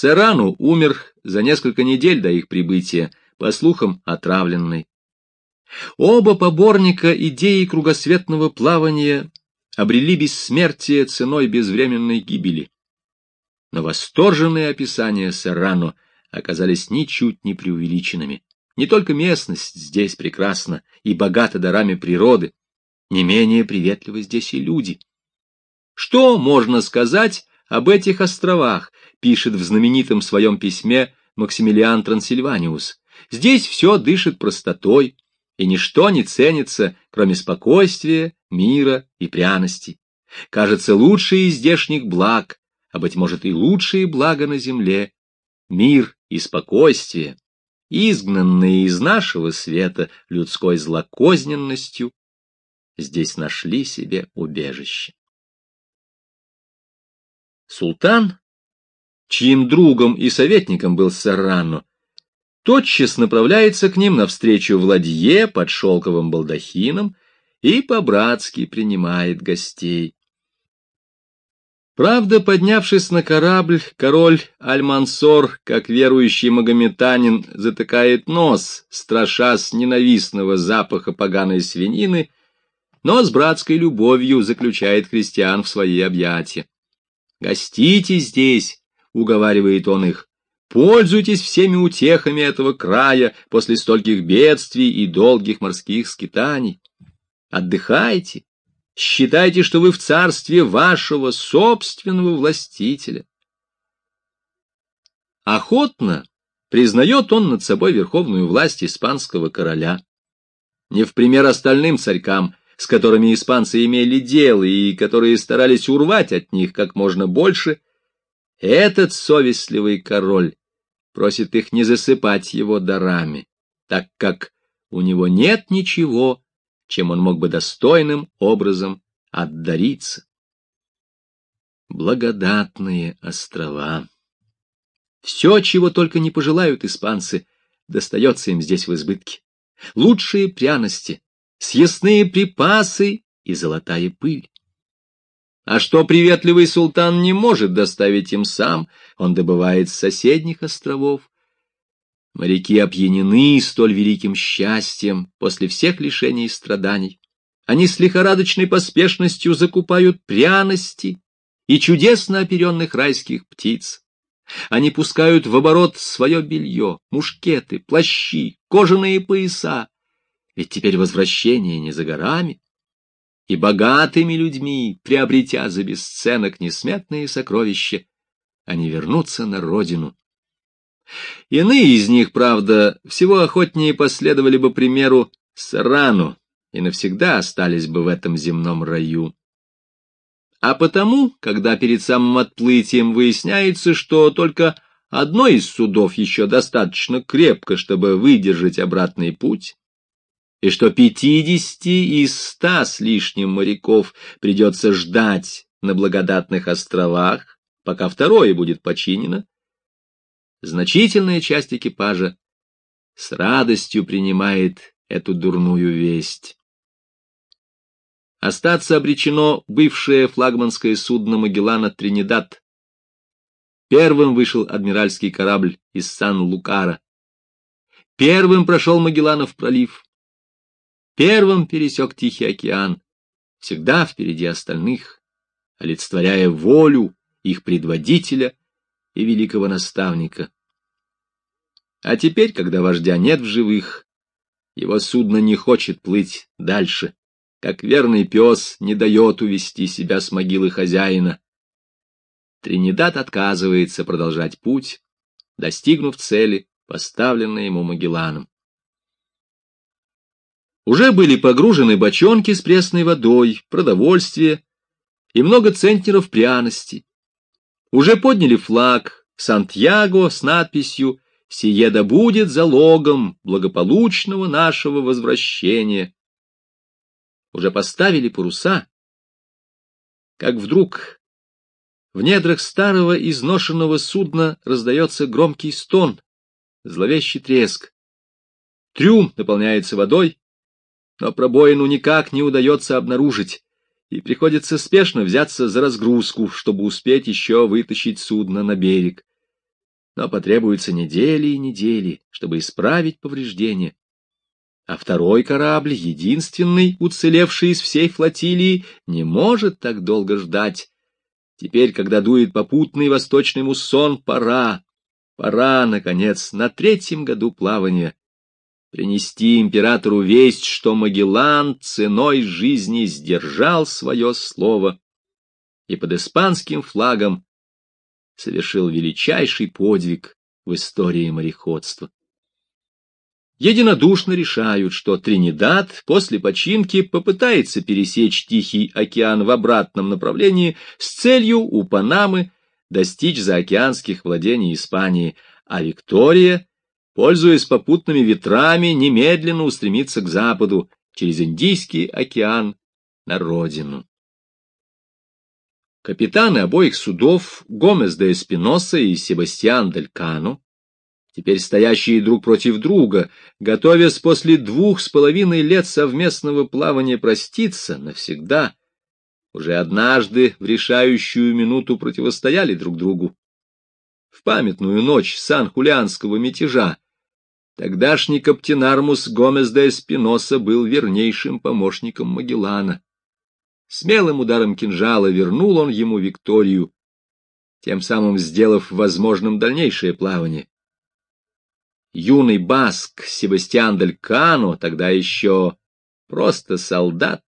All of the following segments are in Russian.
Сарану умер за несколько недель до их прибытия, по слухам, отравленный. Оба поборника идеи кругосветного плавания обрели бессмертие ценой безвременной гибели. Но восторженные описания Серрано оказались ничуть не преувеличенными. Не только местность здесь прекрасна и богата дарами природы, не менее приветливы здесь и люди. Что можно сказать об этих островах, пишет в знаменитом своем письме Максимилиан Трансильваниус. Здесь все дышит простотой, и ничто не ценится, кроме спокойствия, мира и пряности. Кажется, лучшие из здешних благ, а, быть может, и лучшие блага на земле, мир и спокойствие, изгнанные из нашего света людской злокозненностью, здесь нашли себе убежище. Султан, чьим другом и советником был Саррано, тотчас направляется к ним навстречу в ладье под шелковым балдахином и по-братски принимает гостей. Правда, поднявшись на корабль, король Аль-Мансор, как верующий магометанин, затыкает нос, страшась ненавистного запаха поганой свинины, но с братской любовью заключает христиан в свои объятия. Гостите здесь, — уговаривает он их, — пользуйтесь всеми утехами этого края после стольких бедствий и долгих морских скитаний. Отдыхайте, считайте, что вы в царстве вашего собственного властителя. Охотно признает он над собой верховную власть испанского короля. Не в пример остальным царькам, с которыми испанцы имели дело и которые старались урвать от них как можно больше, этот совестливый король просит их не засыпать его дарами, так как у него нет ничего, чем он мог бы достойным образом отдариться. Благодатные острова. Все, чего только не пожелают испанцы, достается им здесь в избытке. Лучшие пряности, съестные припасы и золотая пыль. А что приветливый султан не может доставить им сам, он добывает с соседних островов. Моряки опьянены столь великим счастьем после всех лишений и страданий. Они с лихорадочной поспешностью закупают пряности и чудесно оперенных райских птиц. Они пускают в оборот свое белье, мушкеты, плащи, кожаные пояса, ведь теперь возвращение не за горами, и богатыми людьми, приобретя за бесценок несметные сокровища, они вернутся на родину. Иные из них, правда, всего охотнее последовали бы примеру Сарану и навсегда остались бы в этом земном раю. А потому, когда перед самым отплытием выясняется, что только одно из судов еще достаточно крепко, чтобы выдержать обратный путь, и что пятидесяти из ста с лишним моряков придется ждать на благодатных островах, пока второе будет починено, значительная часть экипажа с радостью принимает эту дурную весть. Остаться обречено бывшее флагманское судно Магеллана «Тринидад». Первым вышел адмиральский корабль из Сан-Лукара. Первым прошел Магелланов пролив первым пересек Тихий океан, всегда впереди остальных, олицетворяя волю их предводителя и великого наставника. А теперь, когда вождя нет в живых, его судно не хочет плыть дальше, как верный пес не дает увести себя с могилы хозяина. Тринидад отказывается продолжать путь, достигнув цели, поставленной ему Магелланом. Уже были погружены бочонки с пресной водой, продовольствие и много центнеров пряности. Уже подняли флаг Сантьяго с надписью «Сие да будет залогом благополучного нашего возвращения». Уже поставили паруса, как вдруг в недрах старого изношенного судна раздается громкий стон, зловещий треск. Трюм наполняется водой, но пробоину никак не удается обнаружить, и приходится спешно взяться за разгрузку, чтобы успеть еще вытащить судно на берег. но потребуются недели и недели, чтобы исправить повреждения. А второй корабль, единственный, уцелевший из всей флотилии, не может так долго ждать. Теперь, когда дует попутный восточный муссон, пора, пора, наконец, на третьем году плавания принести императору весть, что Магеллан ценой жизни сдержал свое слово и под испанским флагом совершил величайший подвиг в истории мореходства. Единодушно решают, что Тринидад после починки попытается пересечь Тихий океан в обратном направлении с целью у Панамы достичь заокеанских владений Испании, а Виктория, пользуясь попутными ветрами, немедленно устремится к западу через Индийский океан на родину. Капитаны обоих судов, Гомес де Эспиноса и Себастьян дель Кано, теперь стоящие друг против друга, готовясь после двух с половиной лет совместного плавания проститься навсегда, уже однажды в решающую минуту противостояли друг другу. В памятную ночь Сан-Хулианского мятежа тогдашний каптенармус Гомес де Эспиноса был вернейшим помощником Магеллана. Смелым ударом кинжала вернул он ему Викторию, тем самым сделав возможным дальнейшее плавание. Юный баск Себастьян Дель Кано, тогда еще просто солдат,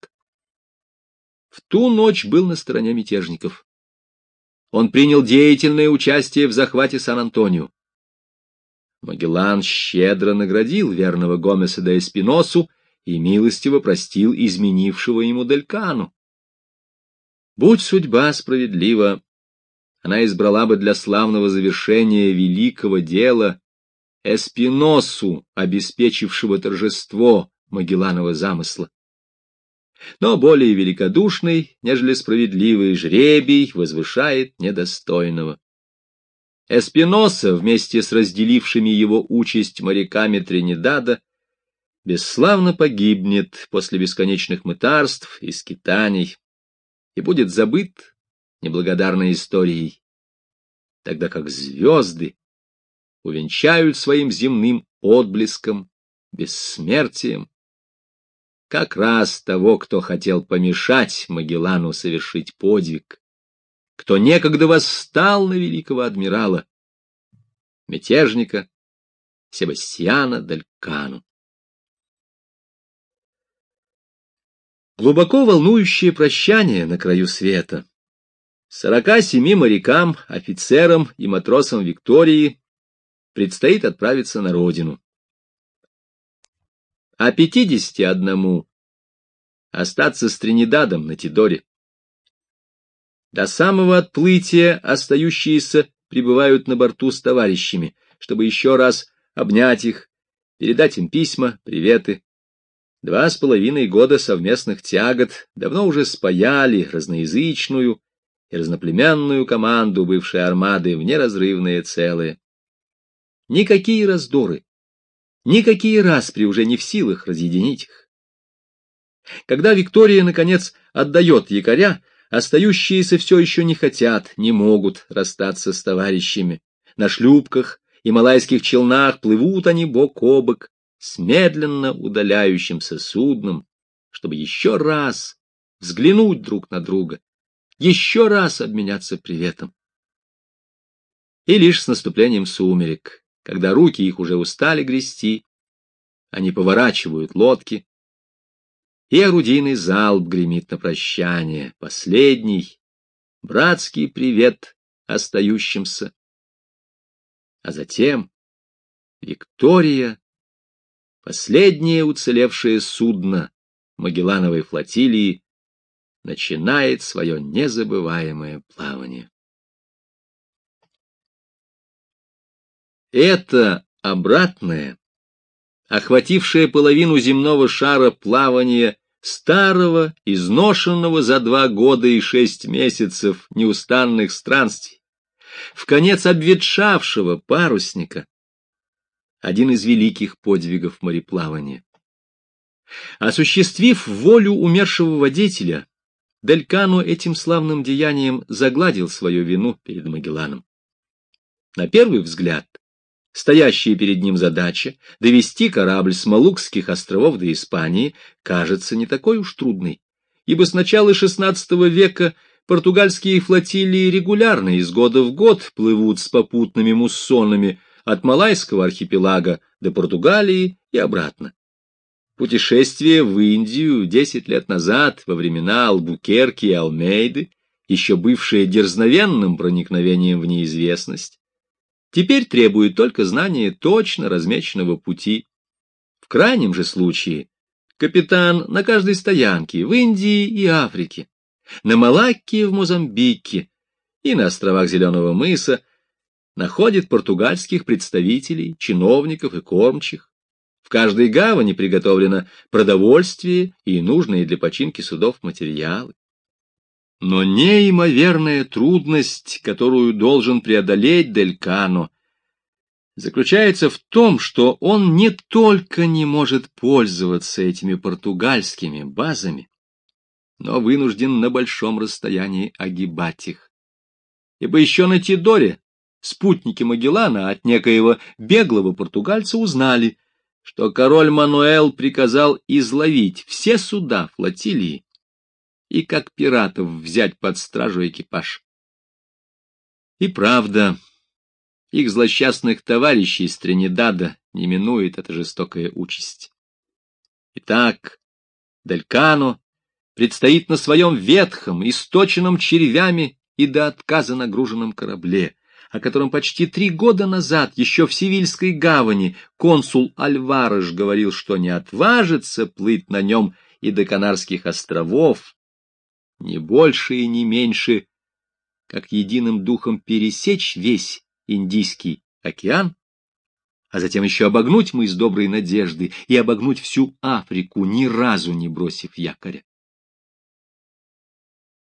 в ту ночь был на стороне мятежников. Он принял деятельное участие в захвате Сан-Антонио. Магеллан щедро наградил верного Гомеса де Эспиносу и милостиво простил изменившего ему Делькану. Будь судьба справедлива, она избрала бы для славного завершения великого дела Эспиносу, обеспечившего торжество Магелланова замысла. Но более великодушный, нежели справедливый жребий, возвышает недостойного. Эспиноса вместе с разделившими его участь моряками Тринидада бесславно погибнет после бесконечных мытарств и скитаний, и будет забыт неблагодарной историей, тогда как звезды увенчают своим земным отблеском, бессмертием, как раз того, кто хотел помешать Магеллану совершить подвиг, кто некогда восстал на великого адмирала, мятежника Себастьяна Далькану. Глубоко волнующее прощание на краю света. Сорока семи морякам, офицерам и матросам Виктории предстоит отправиться на родину. А пятидесяти одному остаться с Тринидадом на Тидоре. До самого отплытия остающиеся прибывают на борту с товарищами, чтобы еще раз обнять их, передать им письма, приветы, Два с половиной года совместных тягот давно уже спаяли разноязычную и разноплеменную команду бывшей армады в неразрывное целое. Никакие раздоры, никакие распри уже не в силах разъединить их. Когда Виктория, наконец, отдает якоря, остающиеся все еще не хотят, не могут расстаться с товарищами. На шлюпках и малайских челнах плывут они бок о бок, с медленно удаляющимся судном, чтобы еще раз взглянуть друг на друга, еще раз обменяться приветом. И лишь с наступлением сумерек, когда руки их уже устали грести, они поворачивают лодки, и орудийный залп гремит на прощание, последний, братский привет остающимся. А затем Виктория Последнее уцелевшее судно Магеллановой флотилии начинает свое незабываемое плавание. Это обратное, охватившее половину земного шара плавание старого, изношенного за два года и шесть месяцев неустанных странствий, в конец обветшавшего парусника, один из великих подвигов мореплавания. Осуществив волю умершего водителя, Делькано этим славным деянием загладил свою вину перед Магелланом. На первый взгляд, стоящая перед ним задача довести корабль с Малукских островов до Испании кажется не такой уж трудной, ибо с начала XVI века португальские флотилии регулярно из года в год плывут с попутными муссонами от Малайского архипелага до Португалии и обратно. Путешествие в Индию десять лет назад, во времена Албукерки и Алмейды, еще бывшее дерзновенным проникновением в неизвестность, теперь требует только знания точно размеченного пути. В крайнем же случае капитан на каждой стоянке в Индии и Африке, на Малакке в Мозамбике и на островах Зеленого мыса находит португальских представителей, чиновников и кормчих. В каждой гавани приготовлено продовольствие и нужные для починки судов материалы. Но неимоверная трудность, которую должен преодолеть Делькано, заключается в том, что он не только не может пользоваться этими португальскими базами, но вынужден на большом расстоянии огибать их. Ибо еще на Тидоре спутники Магеллана от некоего беглого португальца узнали, что король Мануэл приказал изловить все суда флотилии и как пиратов взять под стражу экипаж. И правда, их злосчастных товарищей из Тринидада не минует эта жестокая участь. Итак, Делькано предстоит на своем ветхом, источенном червями и до отказа нагруженном корабле, о котором почти три года назад, еще в Севильской гавани, консул Альварыш говорил, что не отважится плыть на нем и до Канарских островов, не больше и не меньше, как единым духом пересечь весь Индийский океан, а затем еще обогнуть мы из Доброй Надежды и обогнуть всю Африку, ни разу не бросив якоря.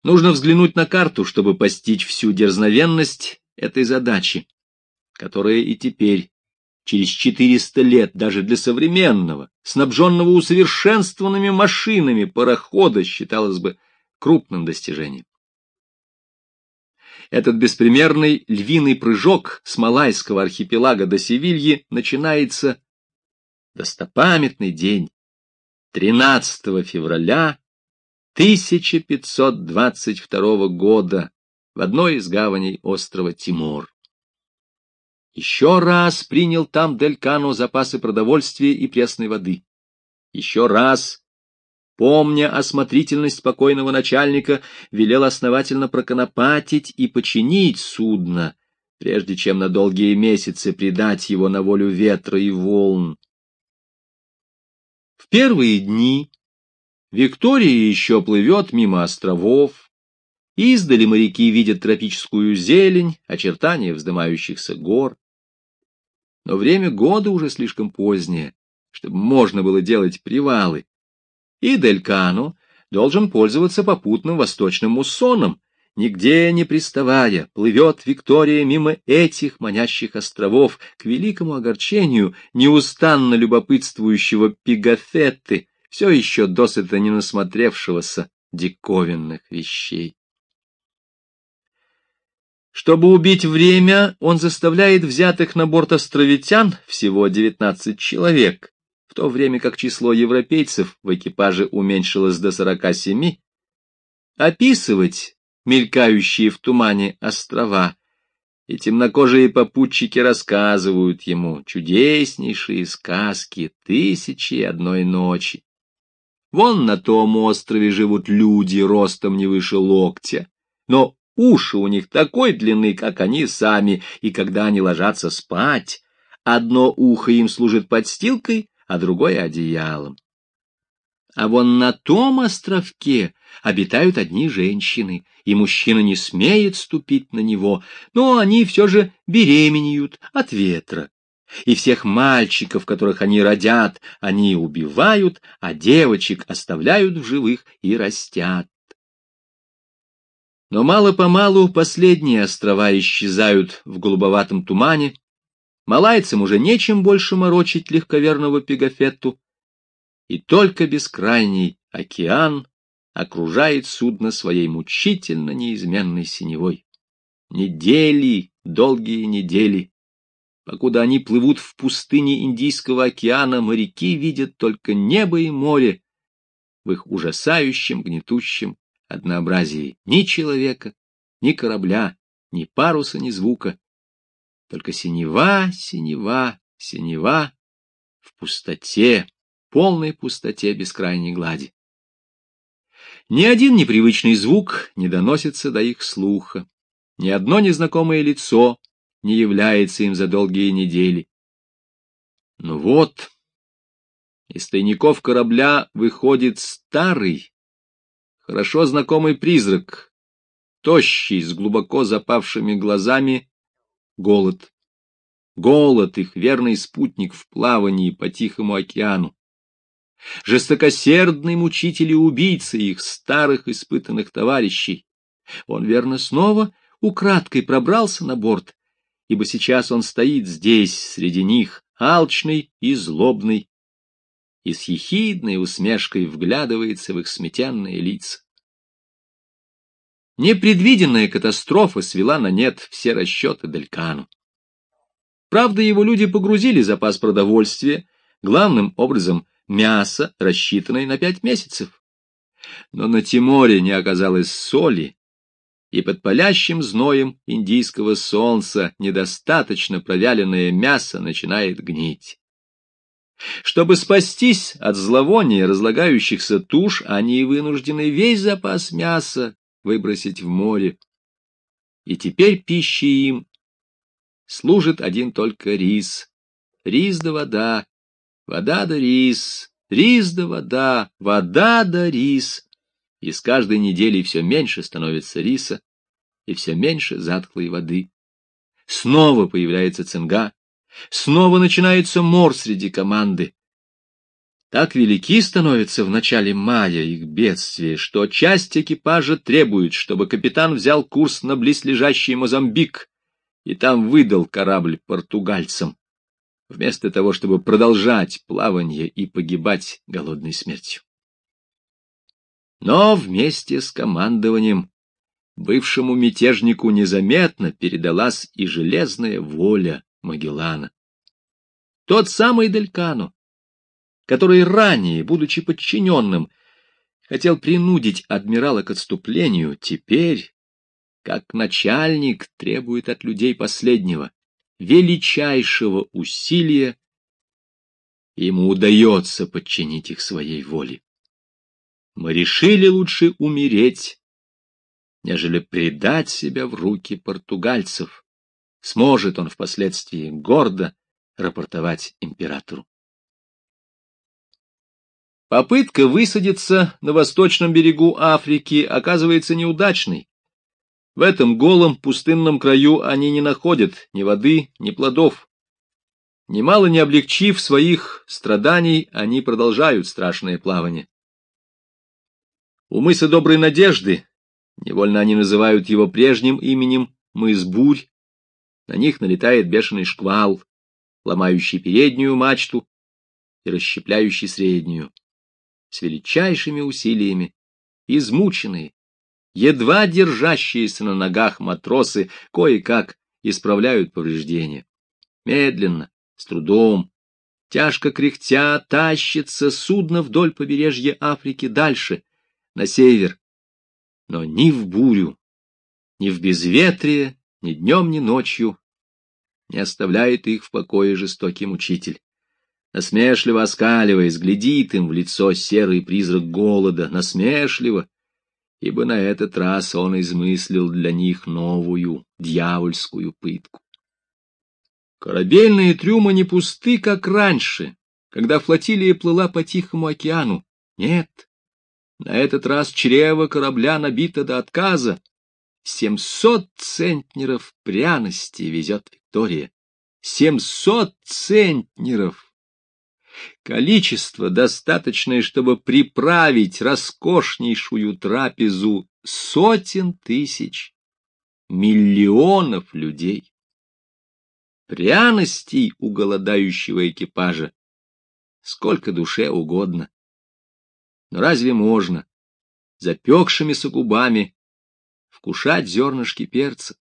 Нужно взглянуть на карту, чтобы постичь всю дерзновенность этой задачи, которая и теперь, через 400 лет, даже для современного, снабженного усовершенствованными машинами парохода, считалась бы крупным достижением. Этот беспримерный львиный прыжок с Малайского архипелага до Севильи начинается достопамятный день 13 февраля 1522 года в одной из гаваней острова Тимор. Еще раз принял там Делькано запасы продовольствия и пресной воды. Еще раз помня осмотрительность спокойного начальника, велел основательно проконопатить и починить судно, прежде чем на долгие месяцы предать его на волю ветра и волн. В первые дни Виктория еще плывет мимо островов, издали моряки видят тропическую зелень, очертания вздымающихся гор. Но время года уже слишком позднее, чтобы можно было делать привалы и Делькану должен пользоваться попутным восточным муссоном. Нигде не приставая, плывет Виктория мимо этих манящих островов к великому огорчению неустанно любопытствующего Пигафетты, все еще досыта не насмотревшегося диковинных вещей. Чтобы убить время, он заставляет взятых на борт островитян, всего девятнадцать человек, в то время как число европейцев в экипаже уменьшилось до 47, описывать мелькающие в тумане острова, и темнокожие попутчики рассказывают ему чудеснейшие сказки тысячи и одной ночи. Вон на том острове живут люди ростом не выше локтя, но уши у них такой длины, как они сами, и когда они ложатся спать, одно ухо им служит подстилкой, а другое — одеялом. А вон на том островке обитают одни женщины, и мужчина не смеет ступить на него, но они все же беременеют от ветра. И всех мальчиков, которых они родят, они убивают, а девочек оставляют в живых и растят. Но мало-помалу последние острова исчезают в голубоватом тумане, Малайцам уже нечем больше морочить легковерного пегафетту, и только бескрайний океан окружает судно своей мучительно неизменной синевой. Недели, долгие недели. Покуда они плывут в пустыне Индийского океана, моряки видят только небо и море в их ужасающем, гнетущем однообразии. Ни человека, ни корабля, ни паруса, ни звука. Только синева, синева, синева в пустоте, полной пустоте бескрайней глади. Ни один непривычный звук не доносится до их слуха, ни одно незнакомое лицо не является им за долгие недели. Но вот из тайников корабля выходит старый, хорошо знакомый призрак, тощий, с глубоко запавшими глазами, голод. Голод — их верный спутник в плавании по Тихому океану. Жестокосердный мучитель и убийца их старых испытанных товарищей. Он, верно, снова украдкой пробрался на борт, ибо сейчас он стоит здесь, среди них, алчный и злобный, и с ехидной усмешкой вглядывается в их сметенные лица. Непредвиденная катастрофа свела на нет все расчеты Делькану. Правда, его люди погрузили запас продовольствия, главным образом мясо, рассчитанное на пять месяцев. Но на Тиморе не оказалось соли, и под палящим зноем индийского солнца недостаточно провяленное мясо начинает гнить. Чтобы спастись от зловония разлагающихся туш, они вынуждены весь запас мяса выбросить в море. И теперь пищей им служит один только рис. Рис да вода, вода да рис, рис да вода, вода да рис и с каждой неделей все меньше становится риса и все меньше затхлой воды. Снова появляется цинга, снова начинается мор среди команды. Так велики становятся в начале мая их бедствия, что часть экипажа требует, чтобы капитан взял курс на близлежащий Мозамбик и там выдал корабль португальцам, вместо того, чтобы продолжать плавание и погибать голодной смертью. Но вместе с командованием бывшему мятежнику незаметно передалась и железная воля Магеллана. Тот самый Делькано, который ранее, будучи подчиненным, хотел принудить адмирала к отступлению, теперь, как начальник, требует от людей последнего, величайшего усилия, ему удается подчинить их своей воле мы решили лучше умереть, нежели предать себя в руки португальцев. Сможет он впоследствии гордо рапортовать императору. Попытка высадиться на восточном берегу Африки оказывается неудачной. В этом голом пустынном краю они не находят ни воды, ни плодов. Немало не облегчив своих страданий, они продолжают страшное плавание. У мыса Доброй Надежды, невольно они называют его прежним именем, мыс Бурь, на них налетает бешеный шквал, ломающий переднюю мачту и расщепляющий среднюю. С величайшими усилиями, измученные, едва держащиеся на ногах матросы кое-как исправляют повреждения. Медленно, с трудом, тяжко кряхтя, тащится судно вдоль побережья Африки дальше, на север, но ни в бурю, ни в безветрие, ни днем, ни ночью не оставляет их в покое жестокий мучитель. Насмешливо оскаливаясь, глядит им в лицо серый призрак голода, насмешливо, ибо на этот раз он измыслил для них новую дьявольскую пытку. Корабельные трюмы не пусты, как раньше, когда флотилия плыла по Тихому океану. Нет, на этот раз чрево корабля набито до отказа. Семьсот центнеров пряности везет Виктория. Семьсот центнеров! Количество, достаточное, чтобы приправить роскошнейшую трапезу сотен тысяч, миллионов людей. Пряностей у голодающего экипажа сколько душе угодно. Но разве можно запекшимися губами вкушать зернышки перца?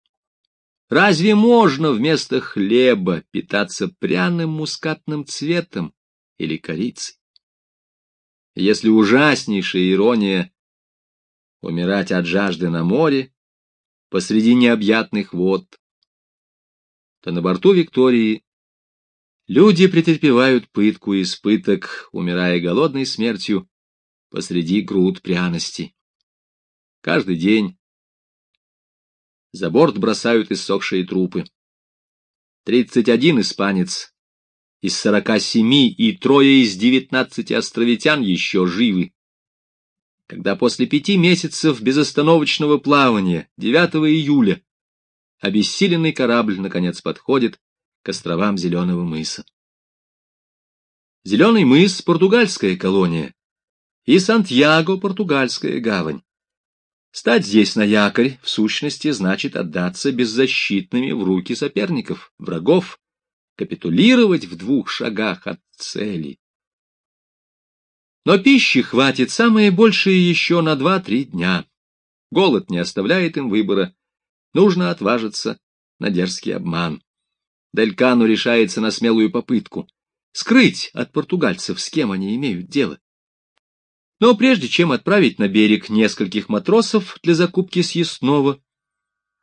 Разве можно вместо хлеба питаться пряным мускатным цветом или корицей? Если ужаснейшая ирония — умирать от жажды на море посреди необъятных вод, то на борту Виктории люди претерпевают пытку и испыток, умирая голодной смертью посреди груд пряностей. Каждый день за борт бросают иссохшие трупы. Тридцать один испанец из сорока семи и трое из девятнадцати островитян еще живы. Когда после пяти месяцев безостановочного плавания, 9 июля, обессиленный корабль, наконец, подходит к островам Зеленого мыса. Зеленый мыс — португальская колония, и Сантьяго — португальская гавань. Стать здесь на якорь, в сущности, значит отдаться беззащитными в руки соперников, врагов, капитулировать в двух шагах от цели. Но пищи хватит самое большее еще на два-три дня. Голод не оставляет им выбора. Нужно отважиться на дерзкий обман. Делькану решается на смелую попытку скрыть от португальцев, с кем они имеют дело. Но прежде чем отправить на берег нескольких матросов для закупки съестного,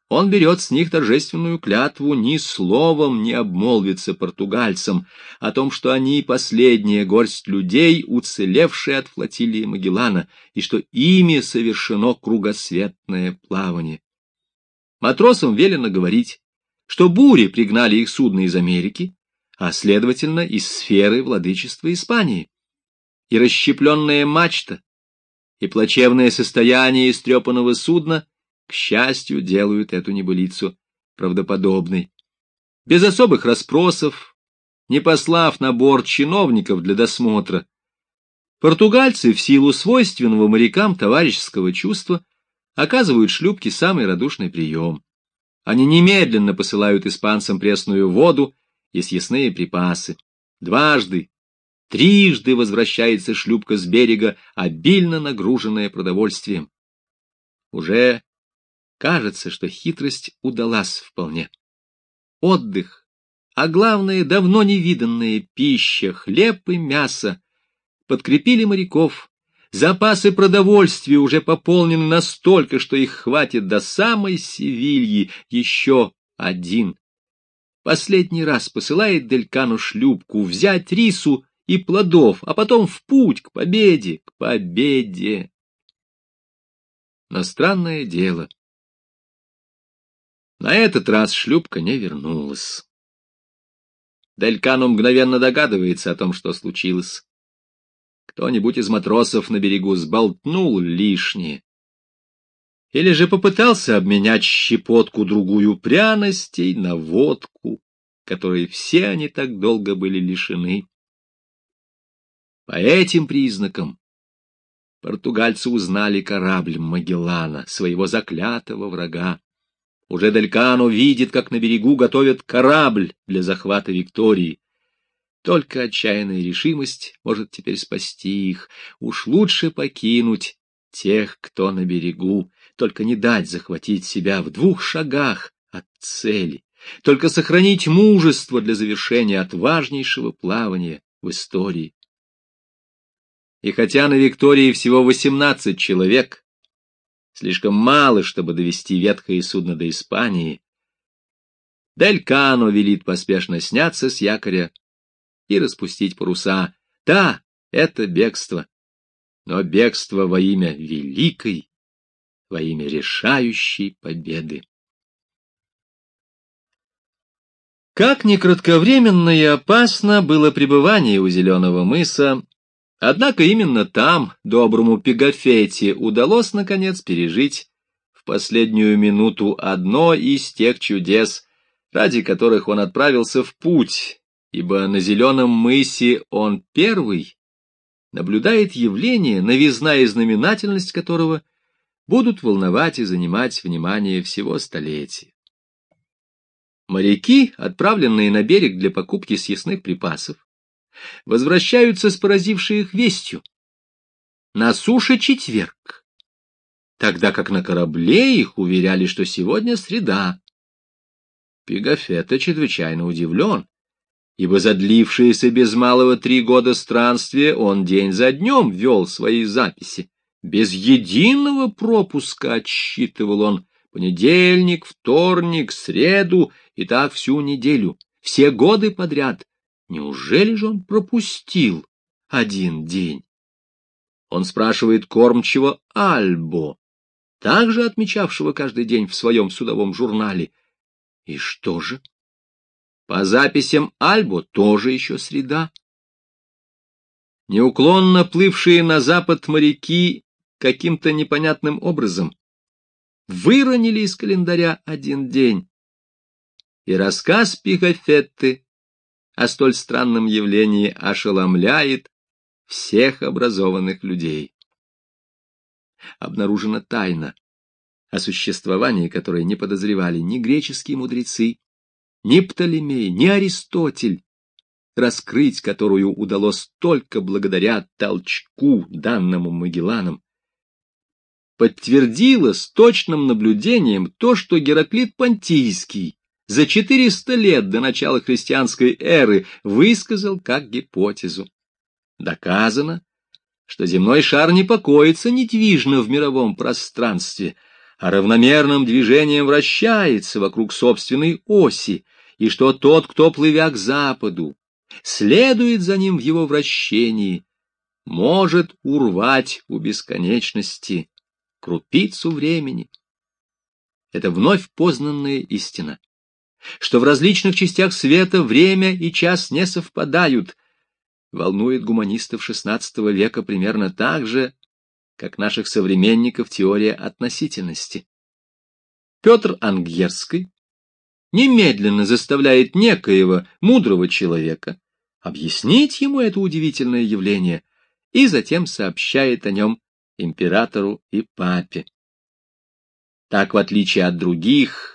он берет с них торжественную клятву ни словом не обмолвиться португальцам о том, что они последняя горсть людей, уцелевшие от флотилии Магеллана, и что ими совершено кругосветное плавание. Матросам велено говорить, что бури пригнали их судно из Америки, а, следовательно, из сферы владычества Испании и расщепленная мачта, и плачевное состояние истрепанного судна, к счастью, делают эту небылицу правдоподобной. Без особых расспросов, не послав на борт чиновников для досмотра, португальцы в силу свойственного морякам товарищеского чувства оказывают шлюпке самый радушный прием. Они немедленно посылают испанцам пресную воду и съестные припасы. Дважды Трижды возвращается шлюпка с берега, обильно нагруженная продовольствием. Уже кажется, что хитрость удалась вполне. Отдых, а главное, давно невиданная пища, хлеб и мясо подкрепили моряков. Запасы продовольствия уже пополнены настолько, что их хватит до самой Севильи еще один. Последний раз посылает Делькану шлюпку взять рису и плодов, а потом в путь к победе, к победе. Но странное дело. На этот раз шлюпка не вернулась. Делькану мгновенно догадывается о том, что случилось. Кто-нибудь из матросов на берегу сболтнул лишнее. Или же попытался обменять щепотку другую пряностей на водку, которой все они так долго были лишены. По этим признакам португальцы узнали корабль Магеллана, своего заклятого врага. Уже Делькано видит, как на берегу готовят корабль для захвата Виктории. Только отчаянная решимость может теперь спасти их. Уж лучше покинуть тех, кто на берегу, только не дать захватить себя в двух шагах от цели, только сохранить мужество для завершения отважнейшего плавания в истории. И хотя на Виктории всего восемнадцать человек, слишком мало, чтобы довести ветхое судно до Испании, Дель Кано велит поспешно сняться с якоря и распустить паруса. Да, это бегство, но бегство во имя великой, во имя решающей победы. Как ни кратковременно и опасно было пребывание у Зеленого мыса, Однако именно там доброму Пегафете удалось, наконец, пережить в последнюю минуту одно из тех чудес, ради которых он отправился в путь, ибо на зеленом мысе он первый наблюдает явление, новизна и знаменательность которого будут волновать и занимать внимание всего столетия. Моряки, отправленные на берег для покупки съестных припасов, возвращаются с поразившей их вестью. На суше четверг, тогда как на корабле их уверяли, что сегодня среда. Пегафетто чрезвычайно удивлен, ибо за длившиеся без малого три года странствия он день за днем вел свои записи. Без единого пропуска отсчитывал он понедельник, вторник, среду и так всю неделю, все годы подряд. Неужели же он пропустил один день? Он спрашивает кормчего Альбо, также отмечавшего каждый день в своем судовом журнале. И что же? По записям Альбо тоже еще среда. Неуклонно плывшие на запад моряки каким-то непонятным образом выронили из календаря один день. И рассказ Пигафетты о столь странном явлении ошеломляет всех образованных людей. Обнаружена тайна, о существовании которой не подозревали ни греческие мудрецы, ни Птолемей, ни Аристотель, раскрыть которую удалось только благодаря толчку, данному Магелланом, подтвердило с точным наблюдением то, что Гераклит Понтийский за 400 лет до начала христианской эры высказал как гипотезу. Доказано, что земной шар не покоится недвижно в мировом пространстве, а равномерным движением вращается вокруг собственной оси, и что тот, кто, плывя к западу, следует за ним в его вращении, может урвать у бесконечности крупицу времени. Это вновь познанная истина, что в различных частях света время и час не совпадают, волнует гуманистов XVI века примерно так же, как наших современников теория относительности. Петр Ангерский немедленно заставляет некоего мудрого человека объяснить ему это удивительное явление и затем сообщает о нем императору и папе. Так, в отличие от других,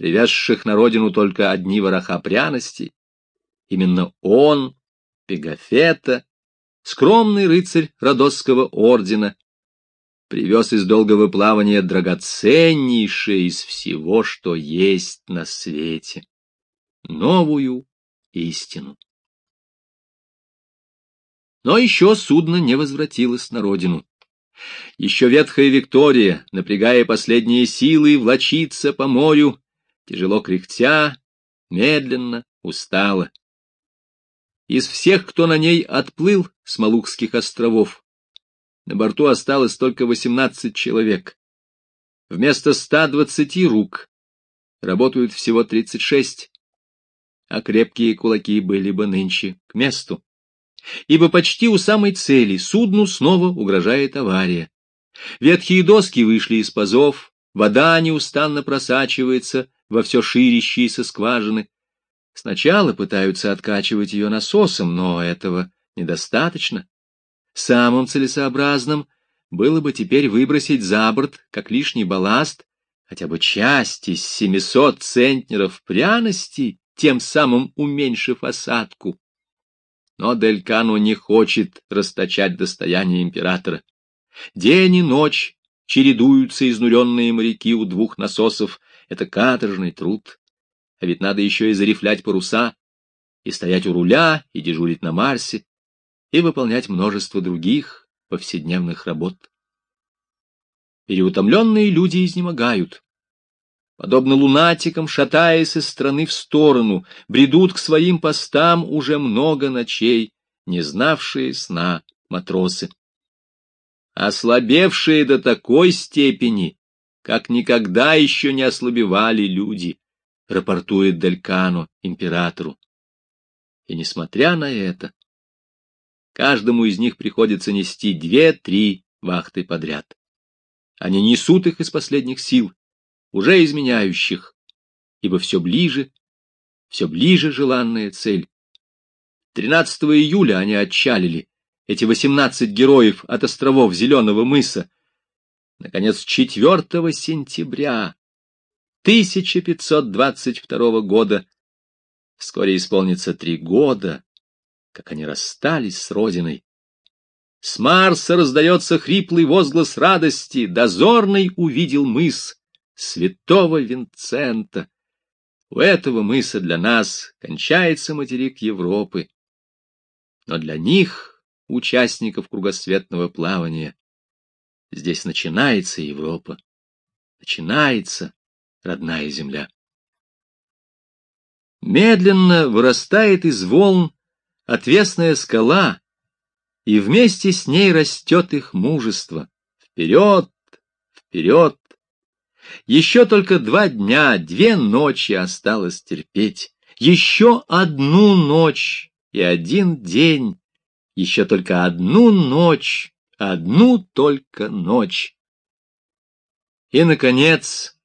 привязших на родину только одни вороха пряностей, именно он, Пегафета, скромный рыцарь Родосского ордена, привез из долгого плавания драгоценнейшее из всего, что есть на свете, новую истину. Но еще судно не возвратилось на родину. Еще ветхая Виктория, напрягая последние силы, влочится по морю, тяжело кряхтя, медленно, устала. Из всех, кто на ней отплыл с Малукских островов, на борту осталось только 18 человек. Вместо 120 рук работают всего 36, а крепкие кулаки были бы нынче к месту ибо почти у самой цели судну снова угрожает авария. Ветхие доски вышли из пазов, вода неустанно просачивается во все ширящиеся скважины. Сначала пытаются откачивать ее насосом, но этого недостаточно. Самым целесообразным было бы теперь выбросить за борт, как лишний балласт, хотя бы часть из 700 центнеров пряности, тем самым уменьшив осадку. Но Дель Кано не хочет расточать достояние императора. День и ночь чередуются изнуренные моряки у двух насосов. Это каторжный труд. А ведь надо еще и зарифлять паруса, и стоять у руля, и дежурить на Марсе, и выполнять множество других повседневных работ. Переутомленные люди изнемогают. Подобно лунатикам, шатаясь из страны в сторону, бредут к своим постам уже много ночей, не знавшие сна матросы. Ослабевшие до такой степени, как никогда еще не ослабевали люди, рапортует Делькано императору. И несмотря на это, каждому из них приходится нести две-три вахты подряд. Они несут их из последних сил, уже изменяющих, ибо все ближе, все ближе желанная цель. 13 июля они отчалили, эти 18 героев от островов Зеленого мыса. Наконец, 4 сентября 1522 года вскоре исполнится три года, как они расстались с родиной. С Марса раздается хриплый возглас радости, дозорный увидел мыс святого Винцента. У этого мыса для нас кончается материк Европы. Но для них, участников кругосветного плавания, здесь начинается Европа, начинается родная земля. Медленно вырастает из волн отвесная скала, и вместе с ней растет их мужество. Вперед, вперед! Еще только два дня, две ночи осталось терпеть. Еще одну ночь и один день. Еще только одну ночь, одну только ночь. И, наконец,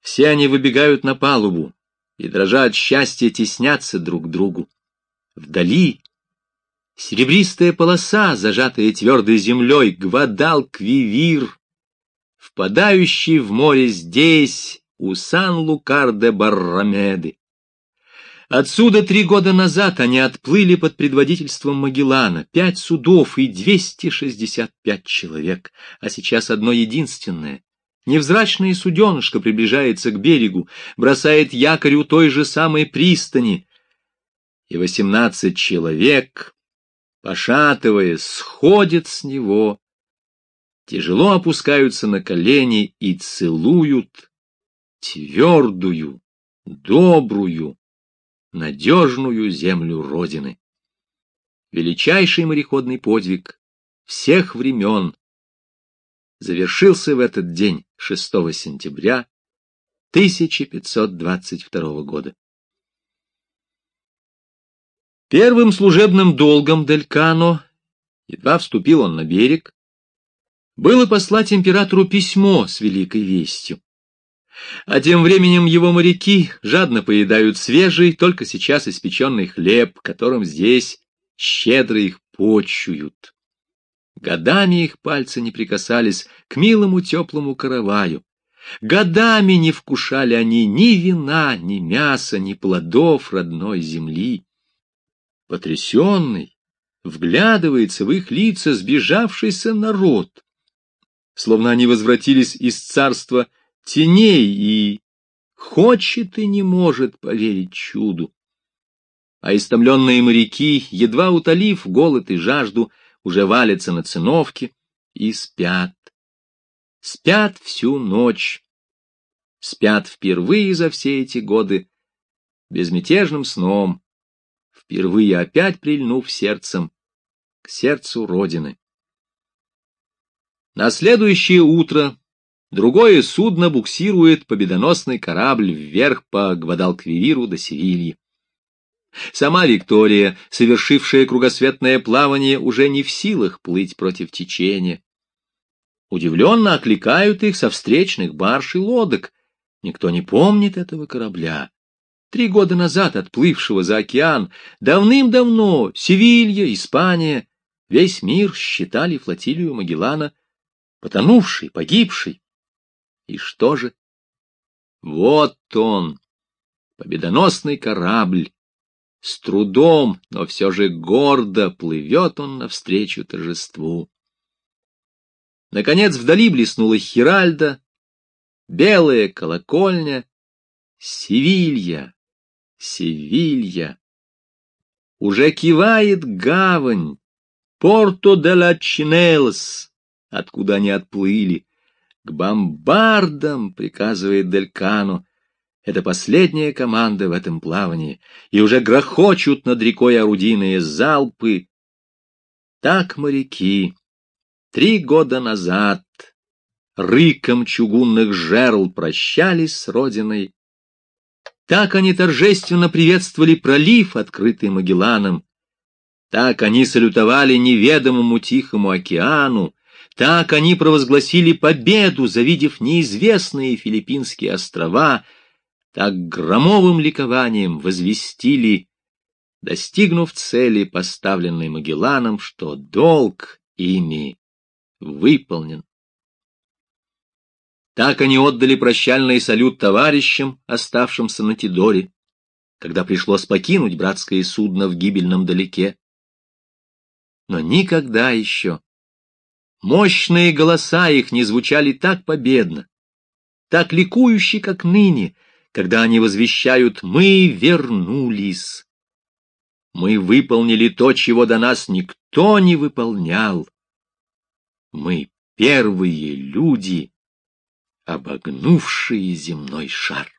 все они выбегают на палубу и, дрожа от счастья, теснятся друг к другу. Вдали серебристая полоса, зажатая твердой землей, Гвадалквивир, впадающий в море здесь, у Сан-Лукар-де-Баррамеды. Отсюда три года назад они отплыли под предводительством Магеллана, пять судов и 265 человек, а сейчас одно единственное. Невзрачное суденышко приближается к берегу, бросает якорь у той же самой пристани, и восемнадцать человек, пошатываясь, сходят с него тяжело опускаются на колени и целуют твердую, добрую, надежную землю Родины. Величайший мореходный подвиг всех времен завершился в этот день, 6 сентября 1522 года. Первым служебным долгом Дель Кано, едва вступил он на берег, было послать императору письмо с великой вестью. А тем временем его моряки жадно поедают свежий, только сейчас испеченный хлеб, которым здесь щедро их почуют. Годами их пальцы не прикасались к милому теплому караваю. Годами не вкушали они ни вина, ни мяса, ни плодов родной земли. Потрясенный, вглядывается в их лица сбежавшийся народ словно они возвратились из царства теней и хочет и не может поверить чуду. А истомленные моряки, едва утолив голод и жажду, уже валятся на циновке и спят. Спят всю ночь. Спят впервые за все эти годы безмятежным сном, впервые опять прильнув сердцем к сердцу Родины. На следующее утро другое судно буксирует победоносный корабль вверх по Гвадалквивиру до Севильи. Сама Виктория, совершившая кругосветное плавание, уже не в силах плыть против течения. Удивленно окликают их со встречных барж и лодок. Никто не помнит этого корабля. Три года назад отплывшего за океан, давным-давно Севилья, Испания, весь мир считали флотилию Магеллана потонувший, погибший. И что же? Вот он, победоносный корабль. С трудом, но все же гордо плывет он навстречу торжеству. Наконец вдали блеснула Хиральда, белая колокольня, Севилья, Севилья. Уже кивает гавань, Порто де ла Чинелс, откуда они отплыли. К бомбардам, приказывает Делькану. Это последняя команда в этом плавании, и уже грохочут над рекой орудийные залпы. Так моряки три года назад рыком чугунных жерл прощались с родиной. Так они торжественно приветствовали пролив, открытый Магелланом. Так они салютовали неведомому Тихому океану, так они провозгласили победу, завидев неизвестные Филиппинские острова, так громовым ликованием возвестили, достигнув цели, поставленной Магелланом, что долг ими выполнен. Так они отдали прощальный салют товарищам, оставшимся на Тидоре, когда пришлось покинуть братское судно в гибельном далеке. Но никогда еще Мощные голоса их не звучали так победно, так ликующе, как ныне, когда они возвещают «Мы вернулись». Мы выполнили то, чего до нас никто не выполнял. Мы первые люди, обогнувшие земной шар.